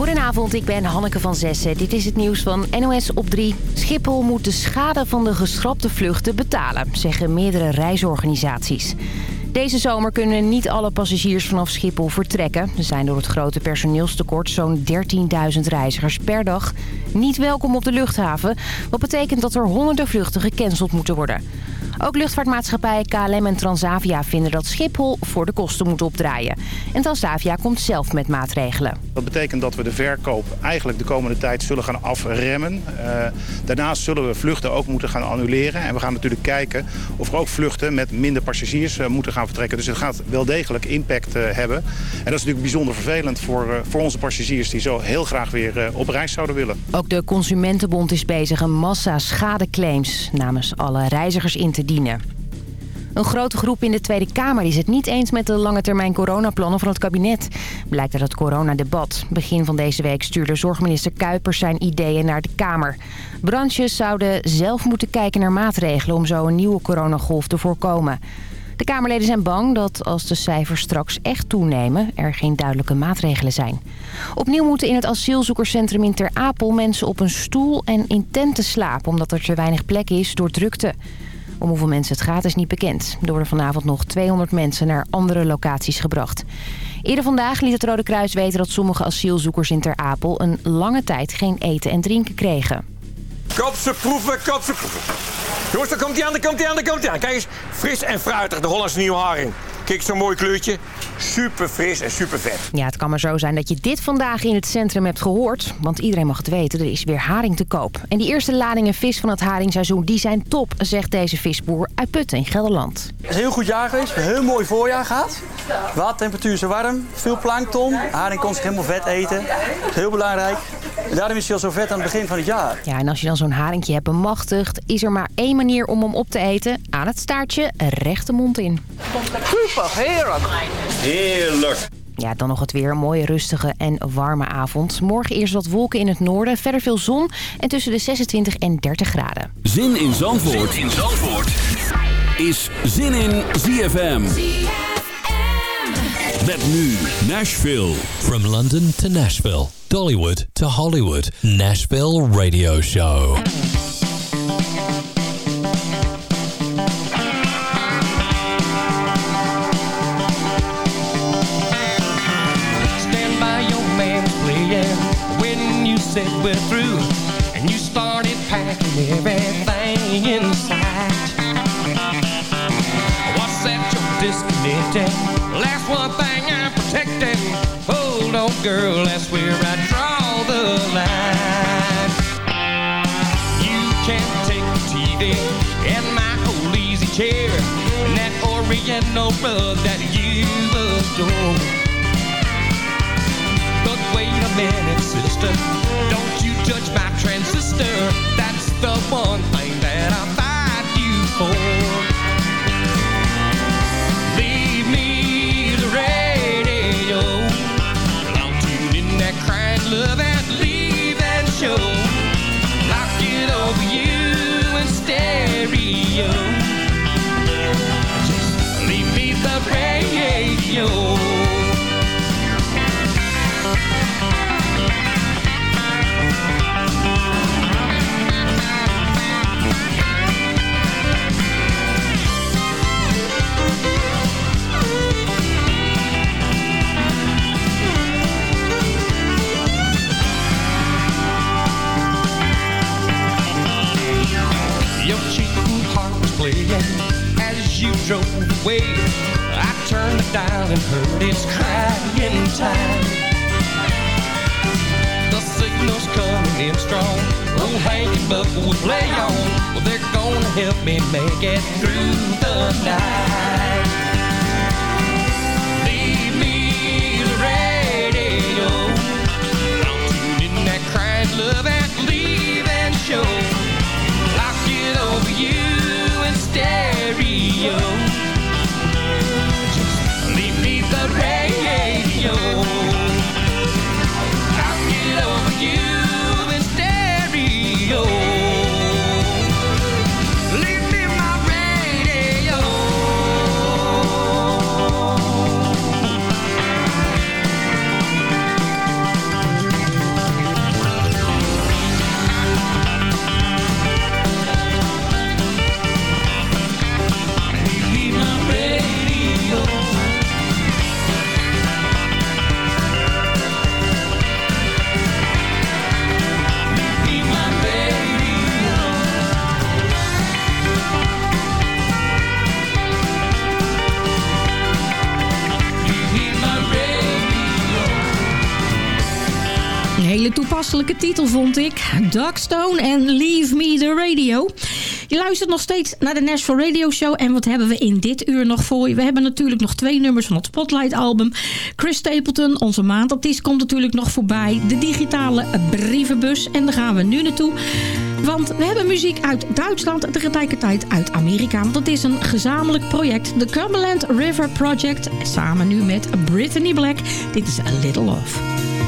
Goedenavond, ik ben Hanneke van Zessen. Dit is het nieuws van NOS op 3. Schiphol moet de schade van de geschrapte vluchten betalen, zeggen meerdere reisorganisaties. Deze zomer kunnen niet alle passagiers vanaf Schiphol vertrekken. Er zijn door het grote personeelstekort zo'n 13.000 reizigers per dag niet welkom op de luchthaven. Wat betekent dat er honderden vluchten gecanceld moeten worden. Ook luchtvaartmaatschappijen KLM en Transavia vinden dat Schiphol voor de kosten moet opdraaien. En Transavia komt zelf met maatregelen. Dat betekent dat we de verkoop eigenlijk de komende tijd zullen gaan afremmen. Uh, daarnaast zullen we vluchten ook moeten gaan annuleren. En we gaan natuurlijk kijken of er ook vluchten met minder passagiers uh, moeten gaan vertrekken. Dus het gaat wel degelijk impact uh, hebben. En dat is natuurlijk bijzonder vervelend voor, voor onze passagiers die zo heel graag weer op reis zouden willen. Ook de Consumentenbond is bezig een massa schadeclaims namens alle reizigers in te een grote groep in de Tweede Kamer is het niet eens met de lange termijn coronaplannen van het kabinet. Blijkt uit het coronadebat. Begin van deze week stuurde zorgminister Kuipers zijn ideeën naar de Kamer. Branches zouden zelf moeten kijken naar maatregelen om zo een nieuwe coronagolf te voorkomen. De Kamerleden zijn bang dat als de cijfers straks echt toenemen... er geen duidelijke maatregelen zijn. Opnieuw moeten in het asielzoekerscentrum in Ter Apel mensen op een stoel en in tenten slapen... omdat er te weinig plek is door drukte. Om hoeveel mensen het gaat is niet bekend. Er worden vanavond nog 200 mensen naar andere locaties gebracht. Eerder vandaag liet het Rode Kruis weten dat sommige asielzoekers in Ter Apel... een lange tijd geen eten en drinken kregen. Kopse proeven, kopse proeven. Jongens, daar komt hij aan, daar komt hij aan, daar komt hij aan. Kijk eens, fris en fruitig, de Hollandse nieuwe haring. Kijk, zo'n mooi kleurtje. Super fris en super vet. Ja, het kan maar zo zijn dat je dit vandaag in het centrum hebt gehoord. Want iedereen mag het weten, er is weer haring te koop. En die eerste ladingen vis van het haringseizoen, die zijn top, zegt deze visboer uit Putten in Gelderland. Het is een heel goed jaar geweest, een heel mooi voorjaar gehad. Watertemperatuur is warm, veel plankton. Haring kon zich helemaal vet eten. Dat is heel belangrijk. En daarom is hij al zo vet aan het begin van het jaar. Ja, en als je dan zo'n haringje hebt bemachtigd... is er maar één manier om hem op te eten. Aan het staartje, recht de mond in. Super, heerlijk. Heerlijk. Ja, dan nog het weer. Een mooie, rustige en warme avond. Morgen eerst wat wolken in het noorden. Verder veel zon en tussen de 26 en 30 graden. Zin in Zandvoort, zin in Zandvoort. is Zin in ZFM. Met nu Nashville. From London to Nashville. Dollywood to Hollywood. Nashville Radio Show. Everything in. What's that you're disconnecting? Last one thing I'm protecting. Hold on, girl, that's where I draw the line. You can't take the TV and my old easy chair and that oriental rug that you adore. But wait a minute, sister, don't you judge my transistor. That's the one you make it through vond ik. Darkstone en Leave Me The Radio. Je luistert nog steeds naar de Nashville Radio Show. En wat hebben we in dit uur nog voor je? We hebben natuurlijk nog twee nummers van het Spotlight album. Chris Stapleton, onze maandartiest, komt natuurlijk nog voorbij. De digitale brievenbus. En daar gaan we nu naartoe. Want we hebben muziek uit Duitsland tegelijkertijd uit Amerika. Want dat is een gezamenlijk project. De Cumberland River Project. Samen nu met Brittany Black. Dit is A Little Love.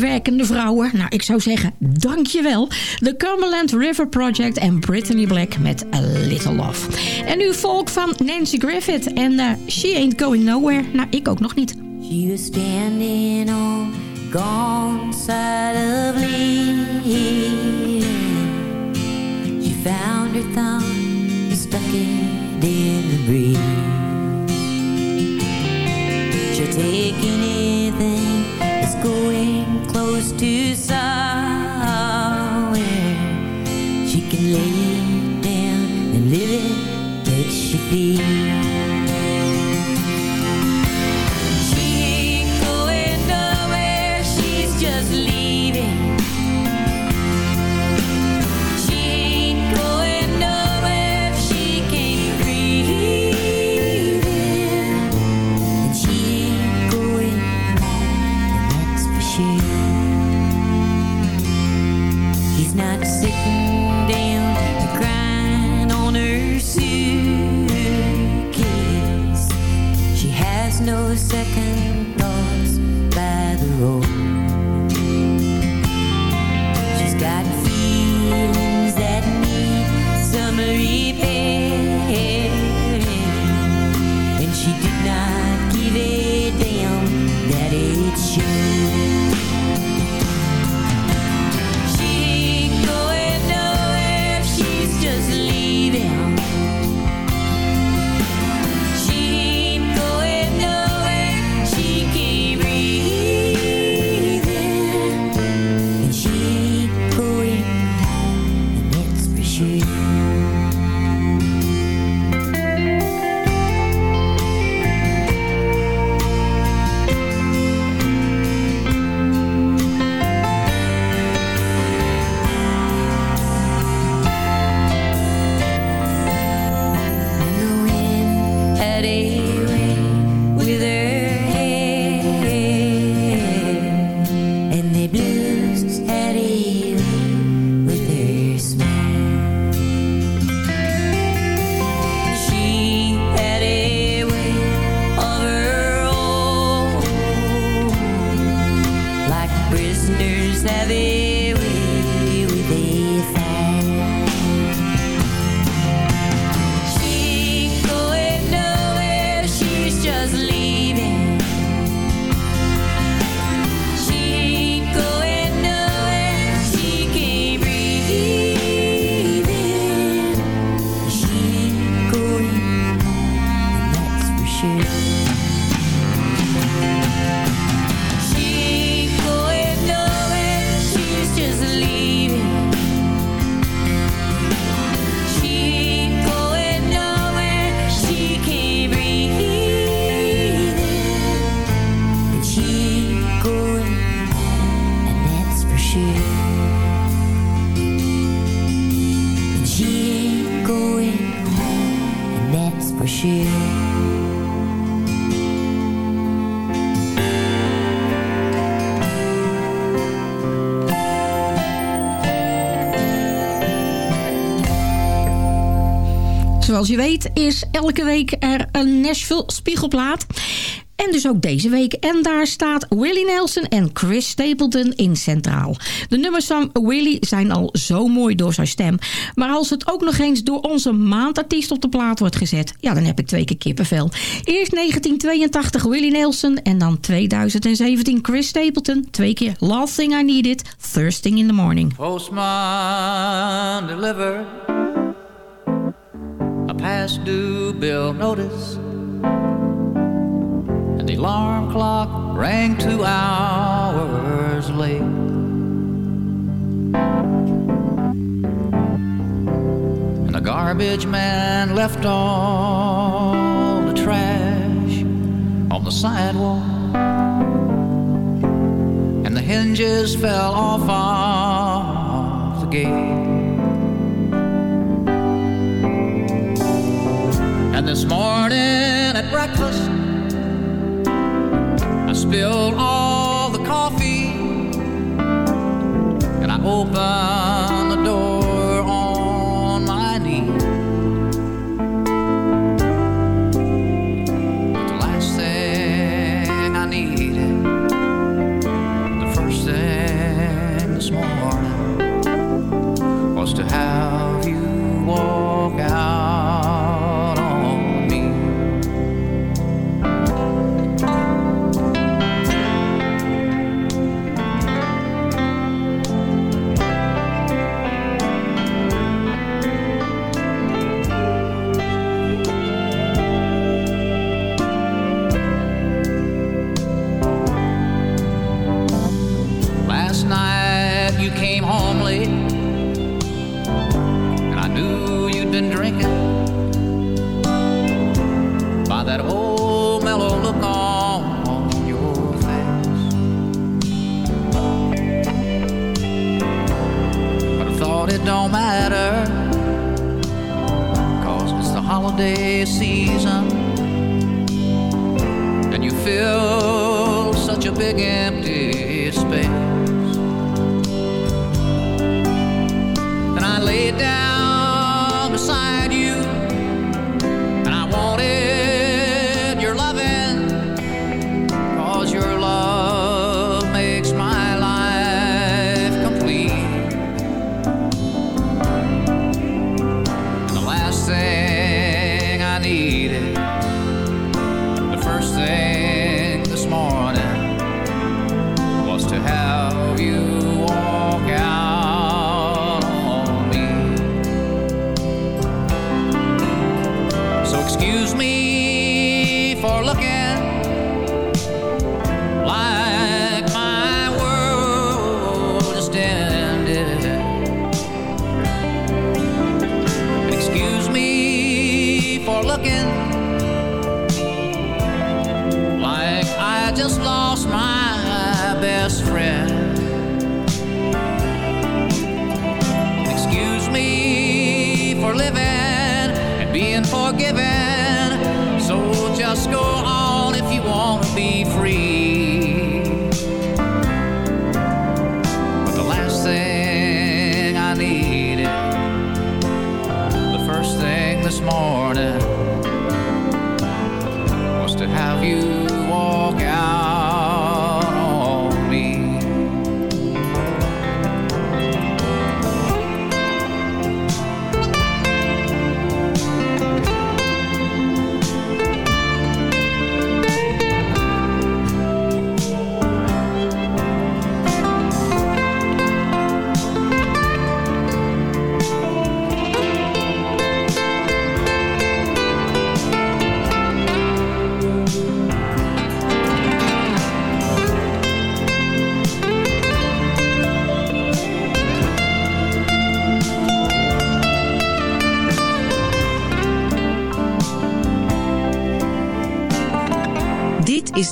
werkende vrouwen. Nou, ik zou zeggen, dankjewel. The Cumberland River Project en Brittany Black met A Little Love. En nu volk van Nancy Griffith en uh, She Ain't Going Nowhere. Nou, ik ook nog niet. She was standing on gone side of. She found her thumb stuck in the breeze. Taking somewhere she can lay down and live it like she be. Je weet is elke week er een Nashville spiegelplaat. En dus ook deze week. En daar staat Willie Nelson en Chris Stapleton in centraal. De nummers van Willie zijn al zo mooi door zijn stem. Maar als het ook nog eens door onze maandartiest op de plaat wordt gezet... ja, dan heb ik twee keer kippenvel. Eerst 1982 Willie Nelson en dan 2017 Chris Stapleton. Twee keer Last Thing I Needed, First Thing in the Morning. Postman delivered a past due bill notice. And the alarm clock rang two hours late. And the garbage man left all the trash on the sidewalk. And the hinges fell off of the gate. And this morning at breakfast, I spilled all the coffee. And I opened Thought it don't matter, cause it's the holiday season, and you fill such a big empty space. And I laid down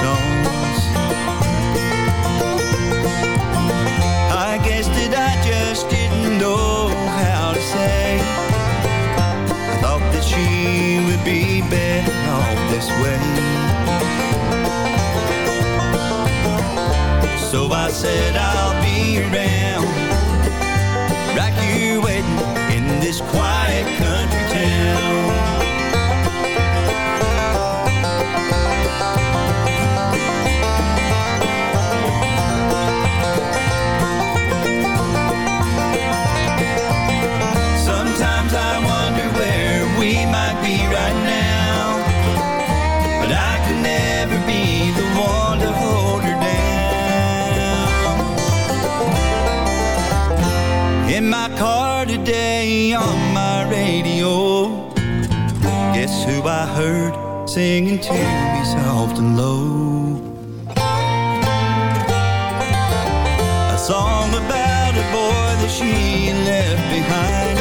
songs. I guess that I just didn't know how to say. I thought that she would be better off this way. So I said I'll be around singing to me soft and low? A song about a boy that she left behind.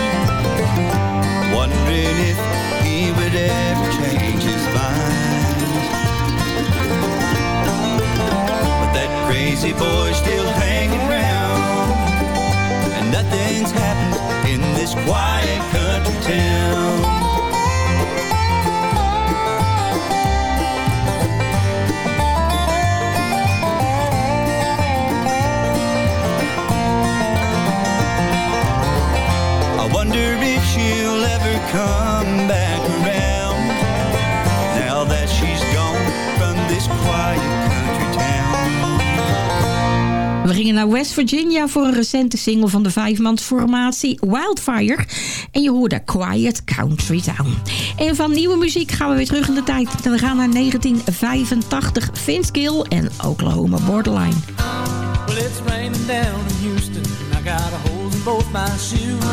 Wondering if he would ever change his mind. But that crazy boy's still hanging around And nothing's happened in this quiet country town We gingen naar West Virginia voor een recente single van de vijfmansformatie Wildfire. En je hoorde Quiet Country Town. En van nieuwe muziek gaan we weer terug in de tijd. We gaan naar 1985, Vince Gill en Oklahoma Borderline. Well, it's raining down in Houston. I got a hole in both my shoes.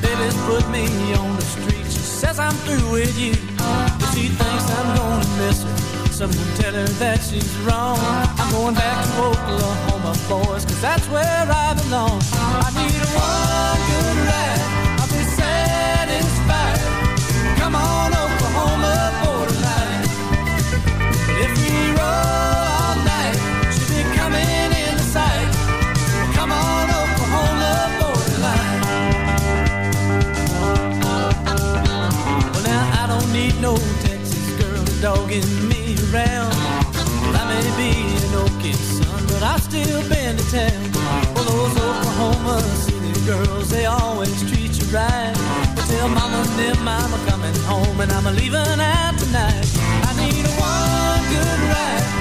Baby's put me on the street. She says I'm through with you. But she thinks I'm gonna miss her. Someone tell her that she's wrong. I'm going back to Oklahoma, boys, cause that's where I belong. I need a one good ride. I'll be satisfied. Come on, Oklahoma borderline. If we roll all night, she'll be coming in sight. Come on, Oklahoma borderline. Well, now I don't need no Texas girl dogging me around. I may be an Okie son, but I still been to town. Well, those Oklahoma City girls, they always treat you right. But tell mama and them I'm a coming home and I'm a leaving out tonight. I need one good ride.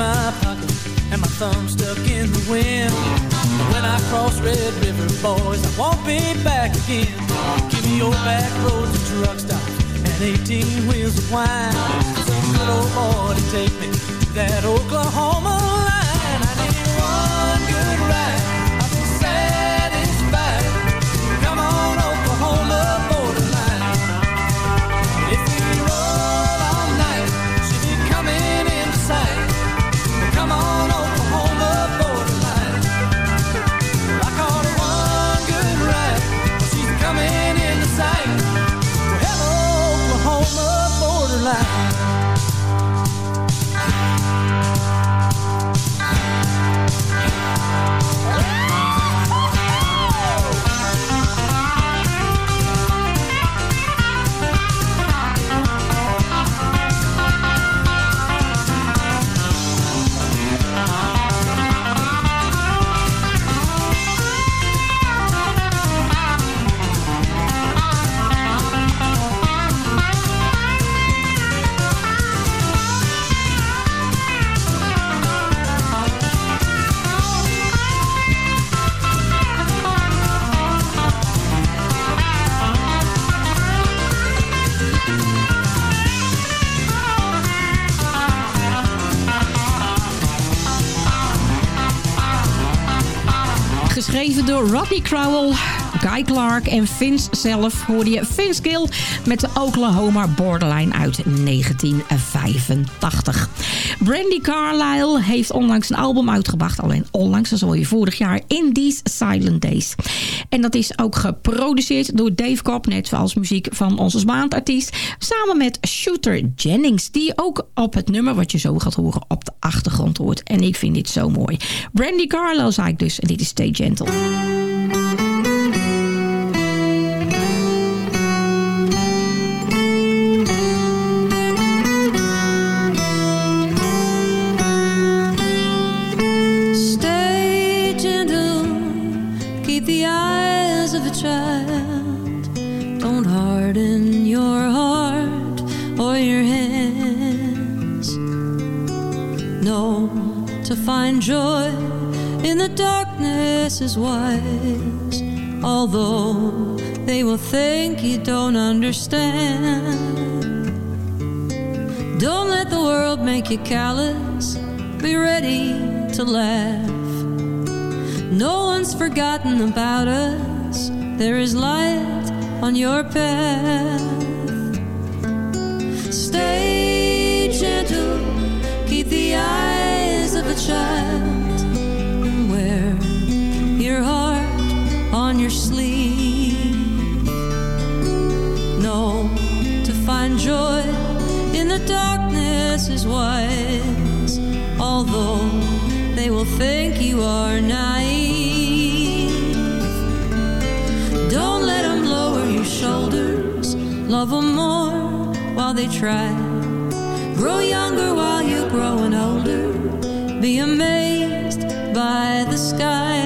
My pocket and my thumb stuck in the wind. When I cross Red River, boys, I won't be back again. Give me your back roads and truck stops and 18 wheels of wine. Some good old boy to take me to that Oklahoma door Rodney Crowell, Guy Clark en Vince zelf. Hoorde je Vince Gill met de Oklahoma Borderline uit 1985. Brandy Carlisle heeft onlangs een album uitgebracht. Alleen onlangs, dat is alweer vorig jaar, In These Silent Days. En dat is ook geproduceerd door Dave Cobb, net zoals muziek van onze maandartiest. Samen met Shooter Jennings, die ook op het nummer wat je zo gaat horen op de achtergrond hoort. En ik vind dit zo mooi. Brandy Carlisle zei ik dus, en dit is Stay Gentle. Is wise. Although they will think you don't understand. Don't let the world make you callous. Be ready to laugh. No one's forgotten about us. There is light on your path. Stay gentle. Keep the eyes of a child. Joy in the darkness is wise, although they will think you are naive. Don't let them lower your shoulders, love them more while they try. Grow younger while you're growing older, be amazed by the sky.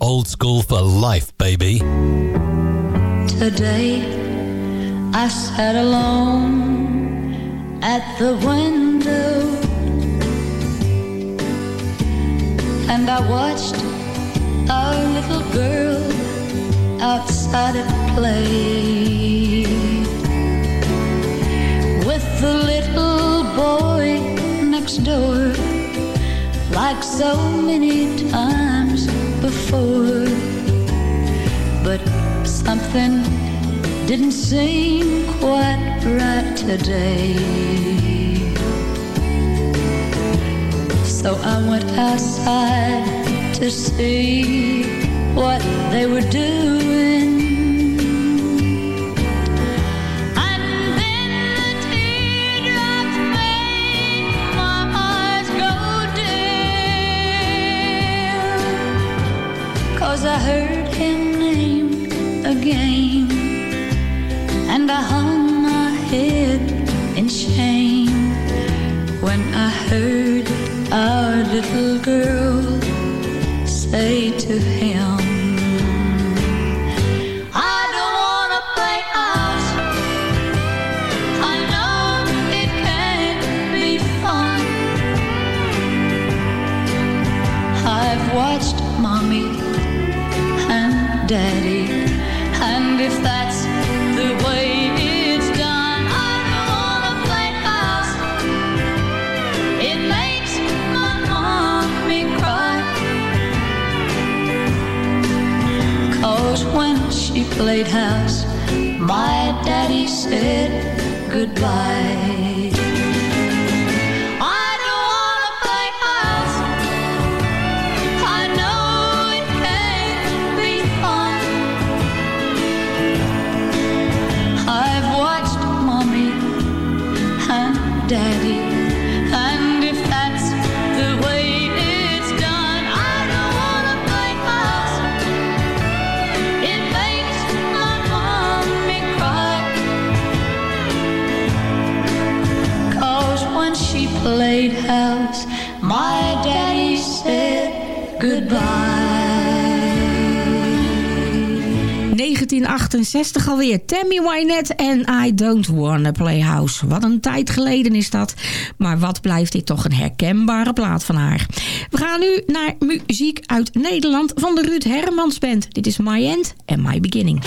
Old school for life, baby. Today I sat alone at the window and I watched our little girl outside at play with the little boy next door like so many times before but something didn't seem quite right today. So I went outside to see what they were doing. In shame When I heard our little girl say to him she played house my daddy said goodbye 1968 alweer. Tammy Wynette en I Don't Wanna Play House. Wat een tijd geleden is dat. Maar wat blijft dit toch een herkenbare plaat van haar. We gaan nu naar muziek uit Nederland van de Ruud Hermans Band. Dit is My End and My Beginning.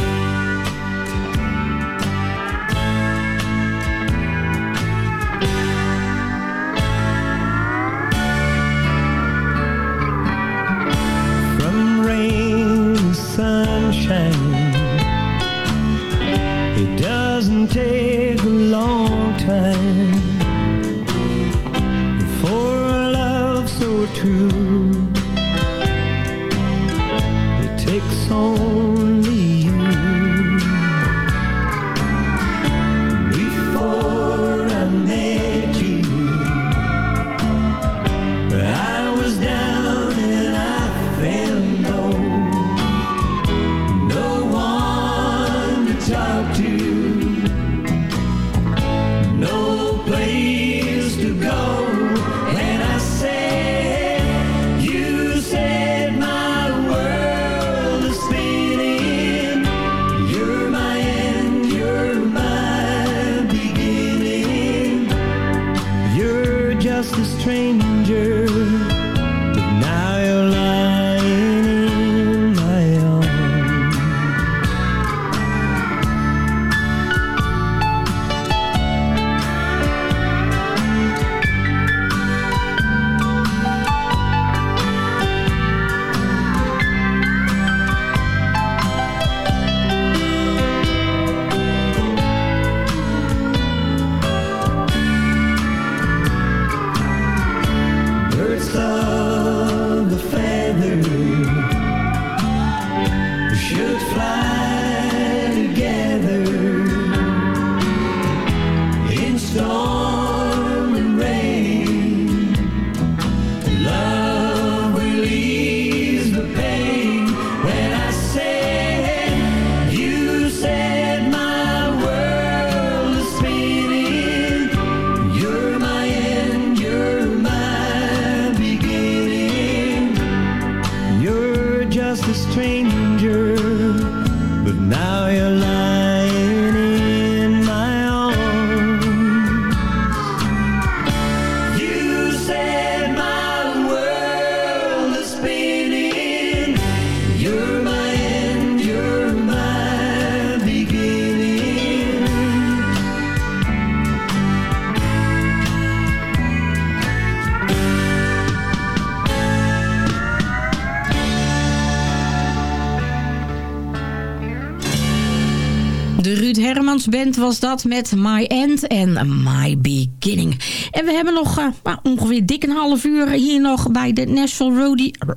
Band was dat met My End en My Beginning. En we hebben nog nou, ongeveer dik een half uur hier nog bij de Nashville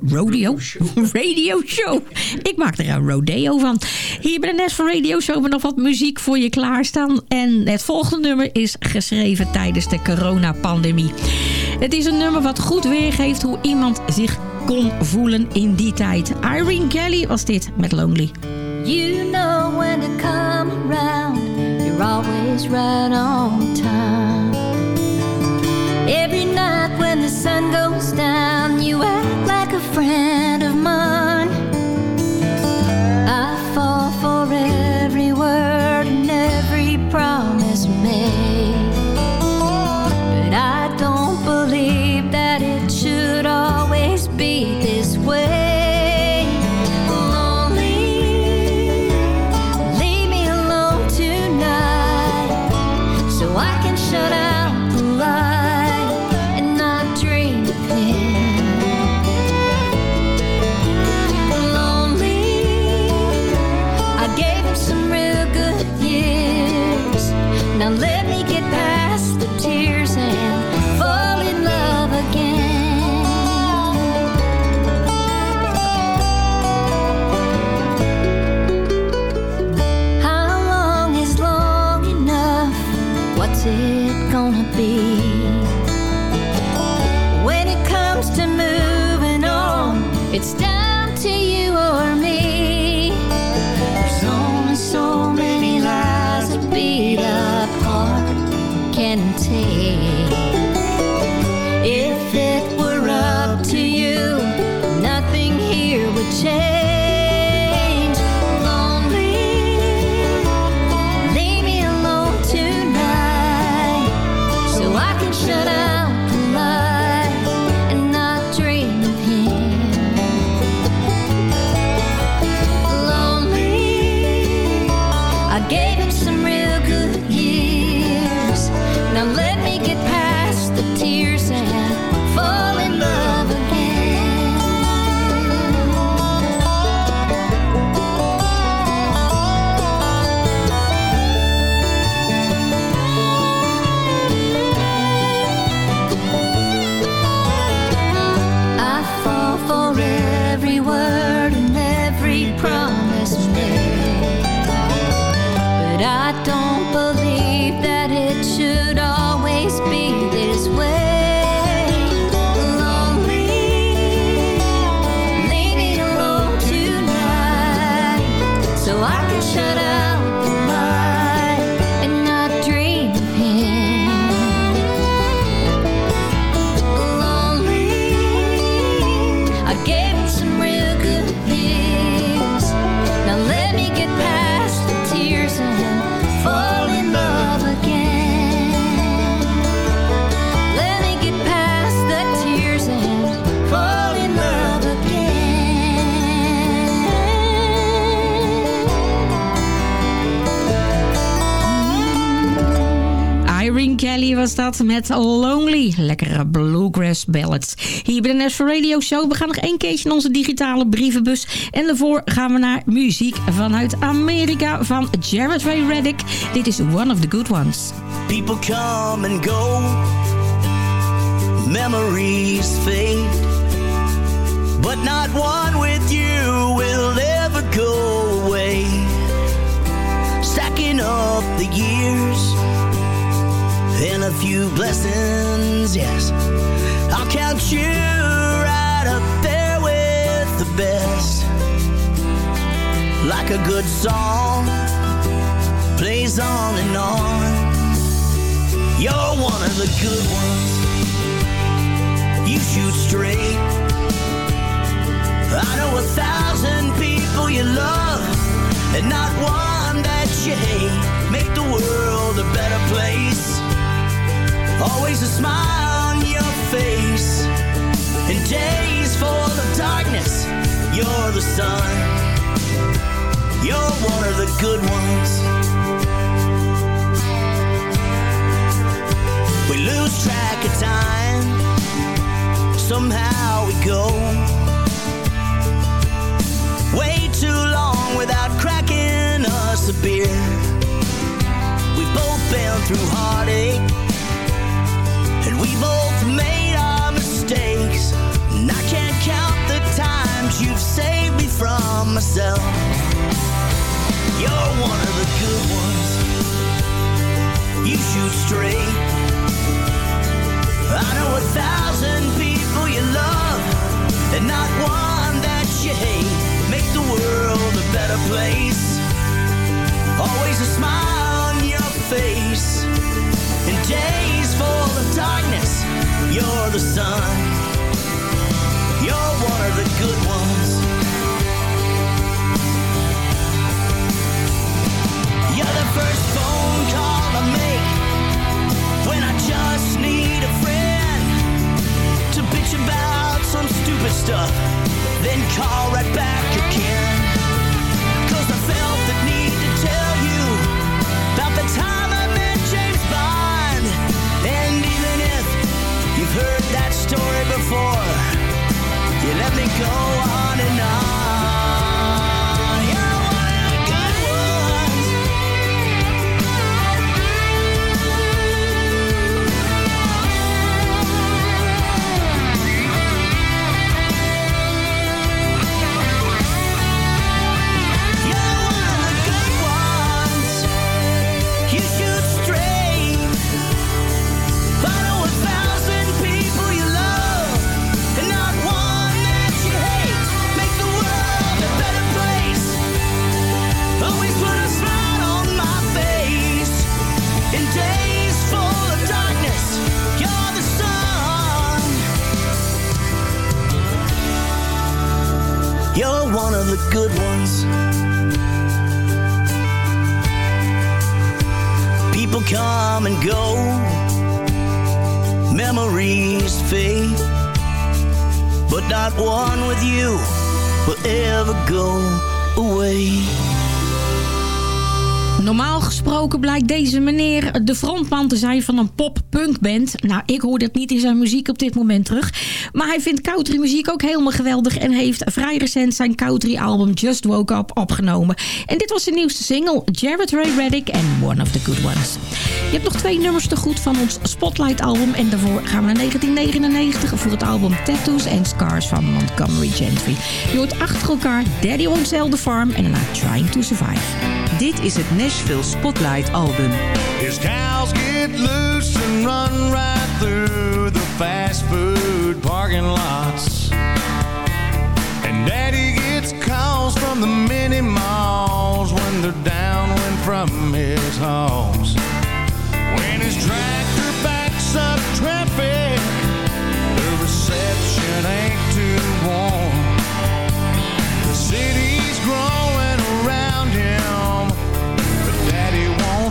Rodeo... Radio Show. Ik maak er een rodeo van. Hier bij de Nashville Radio Show hebben we nog wat muziek voor je klaarstaan. En het volgende nummer is geschreven tijdens de coronapandemie. Het is een nummer wat goed weergeeft hoe iemand zich kon voelen in die tijd. Irene Kelly was dit met Lonely. You know when to come around. Always right on time. Met Lonely. Lekkere bluegrass ballads. Hier bij de National Radio Show. We gaan nog één keertje in onze digitale brievenbus. En daarvoor gaan we naar muziek vanuit Amerika van Jared Ray Reddick. Dit is One of the Good Ones. People come and go, memories fade, but not one with you will ever go away. Stacking up the years and a few blessings, yes, I'll count you right up there with the best. Like a good song plays on and on. You're one of the good ones. You shoot straight. I know a thousand people you love, and not one that you hate. Make the world a better place. Always a smile on your face. In days full of darkness, you're the sun. You're one of the good ones. We lose track of time. Somehow we go way too long without cracking us a beer. We've both been through heartache, myself. You're one of the good ones. You shoot straight. I know a thousand people you love, and not one that you hate. Make the world a better place. Always a smile on your face. In days full of darkness, you're the sun. You're one of the good ones. You're the first phone call I make when I just need a friend to bitch about some stupid stuff, then call right back again. Before, you let me go on and on. Of the good ones. People come and go, memories fade, but not one with you will ever go away. Normaal gesproken blijkt deze meneer de frontman te zijn van een pop-punk-band. Nou, ik hoor dat niet in zijn muziek op dit moment terug. Maar hij vindt country muziek ook helemaal geweldig... en heeft vrij recent zijn country-album Just Woke Up opgenomen. En dit was zijn nieuwste single, Jared Ray Reddick en One of the Good Ones. Je hebt nog twee nummers te goed van ons Spotlight-album... en daarvoor gaan we naar 1999 voor het album Tattoos and Scars van Montgomery Gentry. Je hoort achter elkaar Daddy Sell the Farm en daarna Trying to Survive. Dit is het Nashville Spotlight album. His cows get loose and run right through the fast food parking lots. And daddy gets calls from the mini malls when they're downwind from his homes. When his tractor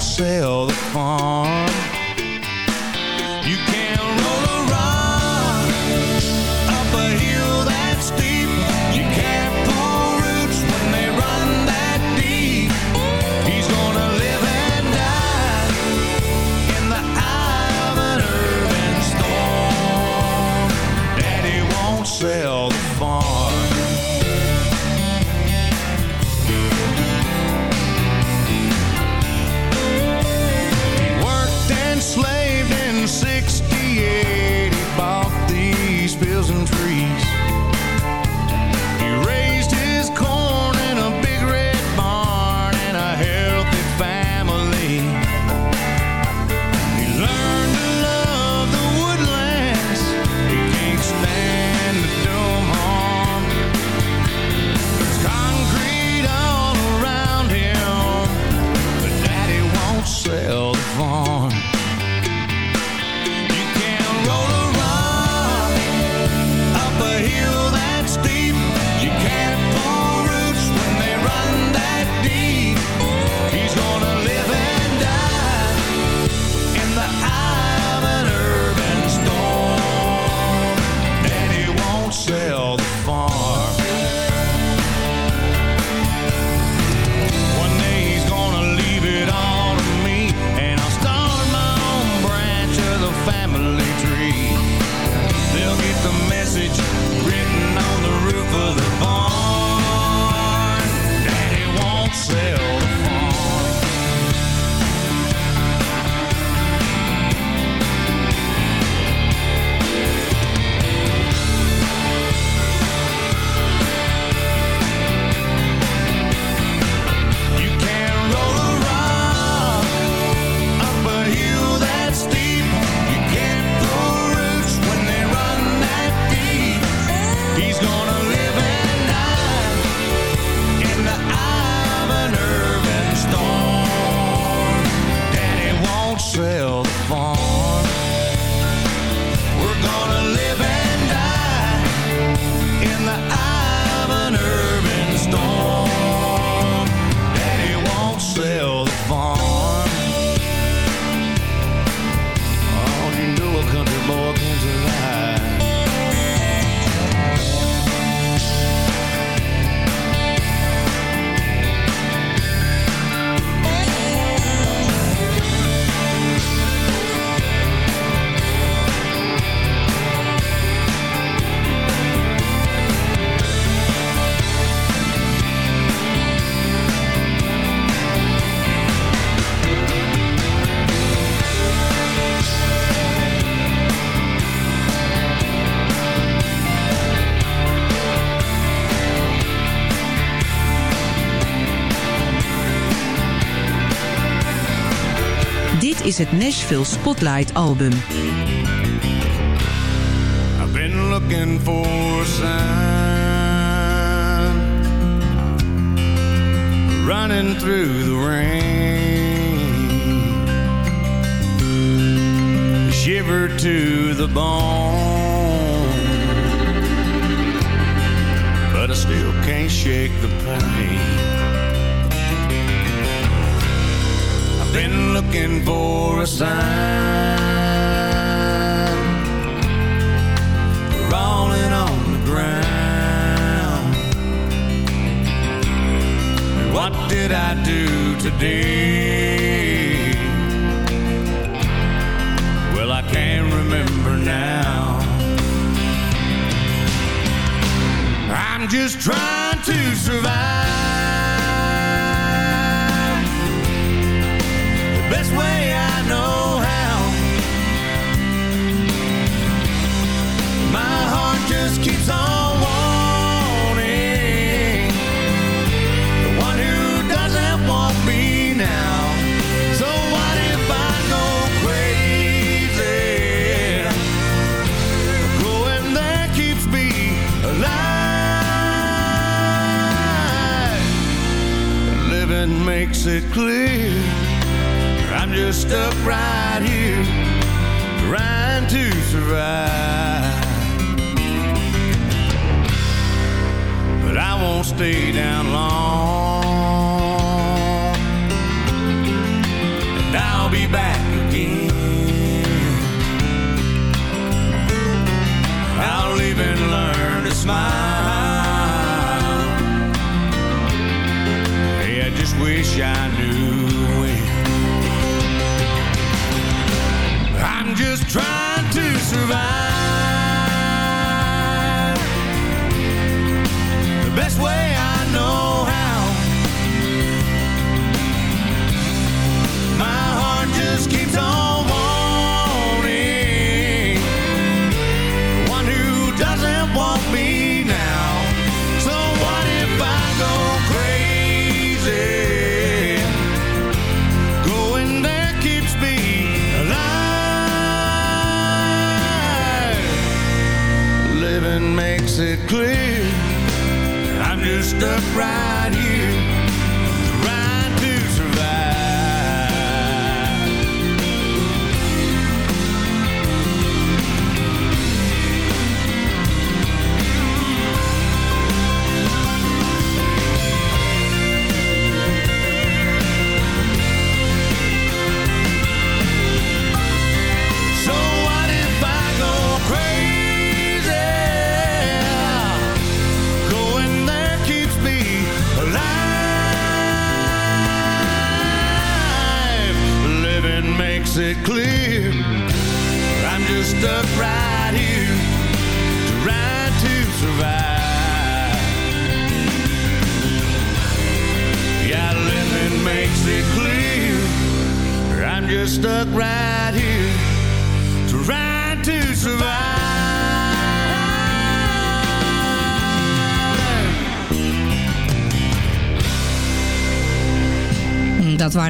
sell the farm. fall is het Nashville Spotlight Album. I've been looking for sign running through the rain, shiver to the bone, but I still can't shake the pain. Been looking for a sign rolling on the ground. And what did I do today? Well, I can't remember now. I'm just trying to survive. It clear. I'm just stuck right here, trying to survive. but I won't stay down long. I knew it. I'm just trying to survive it clear. I'm just right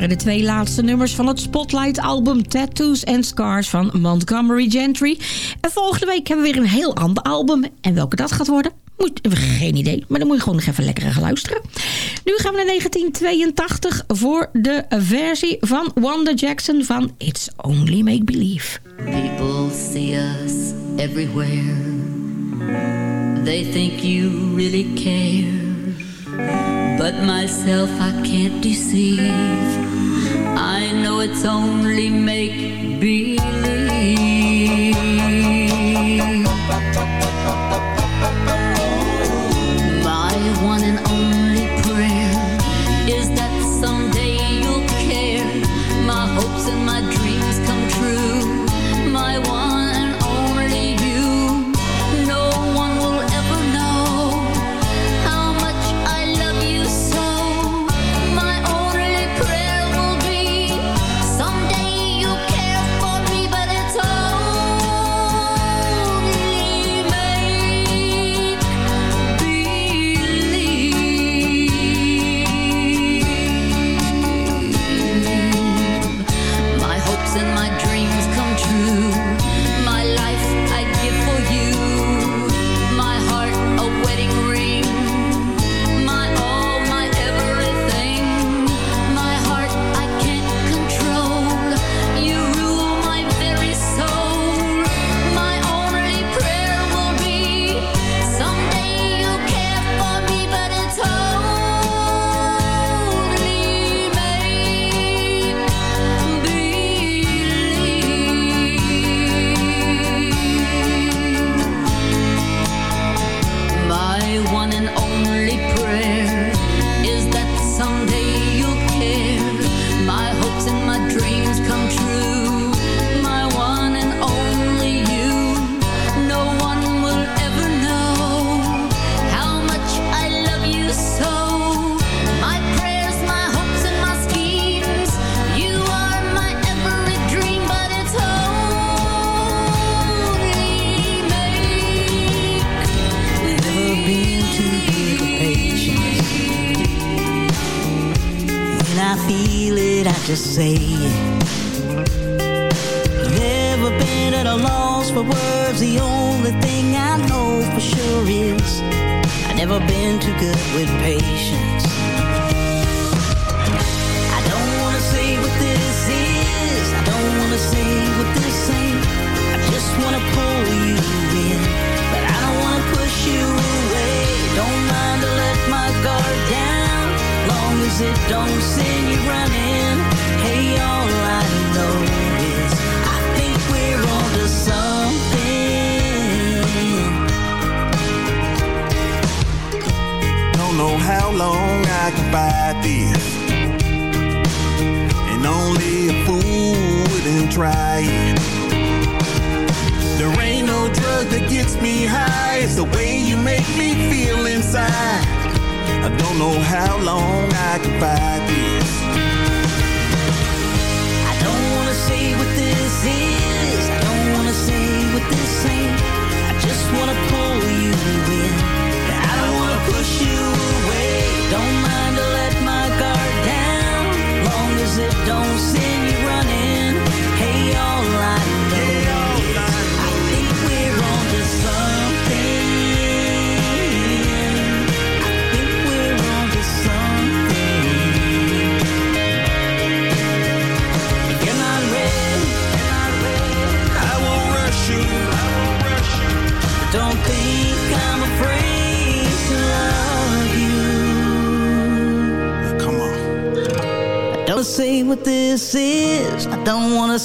de twee laatste nummers van het Spotlight-album Tattoos and Scars van Montgomery Gentry. En volgende week hebben we weer een heel ander album. En welke dat gaat worden, moet, geen idee. Maar dan moet je gewoon nog even lekker gaan luisteren. Nu gaan we naar 1982 voor de versie van Wanda Jackson van It's Only Make Believe. People see us everywhere. They think you really care. But myself I can't deceive. I know it's only make believe.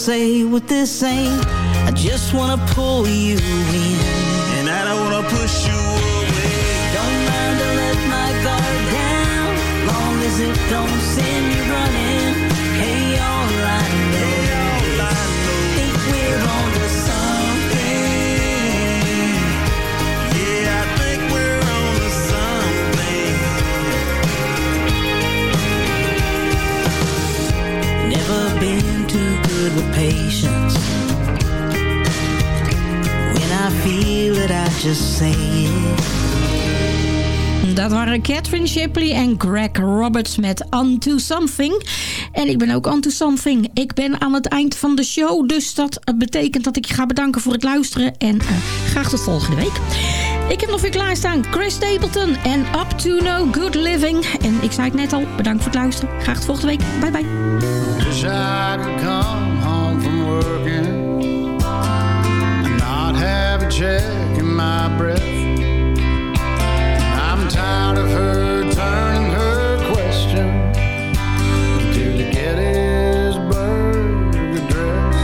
say what this ain't. I just wanna pull you in. When I feel it, I just say. Dat waren Catherine Shipley en Greg Roberts met On Something. En ik ben ook on something. Ik ben aan het eind van de show. Dus dat betekent dat ik je ga bedanken voor het luisteren. En eh, graag tot volgende week. Ik heb nog weer klaarstaan Chris Stapleton en Up To No Good Living. En ik zei het net al, bedankt voor het luisteren. Graag tot volgende week. Bye bye. checking my breath. I'm tired of her turning her question to the Gettysburg address.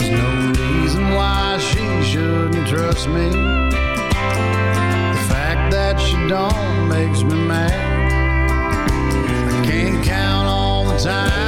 There's no reason why she shouldn't trust me. The fact that she don't makes me mad. I can't count all the time.